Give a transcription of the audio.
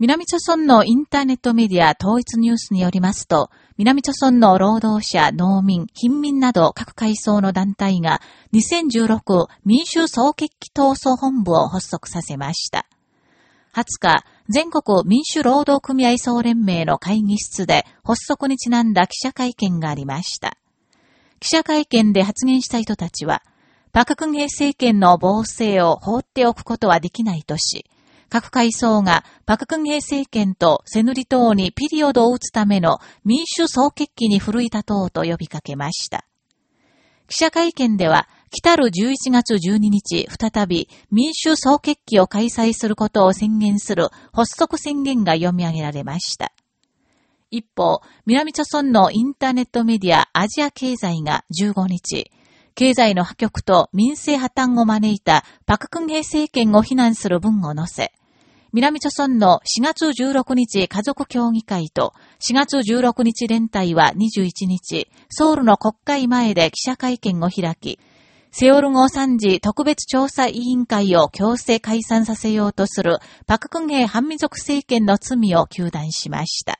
南朝村のインターネットメディア統一ニュースによりますと、南朝村の労働者、農民、貧民など各階層の団体が2016民主総決起闘争本部を発足させました。20日、全国民主労働組合総連盟の会議室で発足にちなんだ記者会見がありました。記者会見で発言した人たちは、パククンヘ政権の暴政を放っておくことはできないとし、各階層がパククンヘ政権とセヌリ島にピリオドを打つための民主総決起に奮い立とうと呼びかけました。記者会見では、来たる11月12日、再び民主総決起を開催することを宣言する発足宣言が読み上げられました。一方、南朝村のインターネットメディアアジア経済が15日、経済の破局と民政破綻を招いたパククンヘ政権を非難する文を載せ、南朝村の4月16日家族協議会と4月16日連帯は21日、ソウルの国会前で記者会見を開き、セオル号参事特別調査委員会を強制解散させようとするパククンヘ反民族政権の罪を求断しました。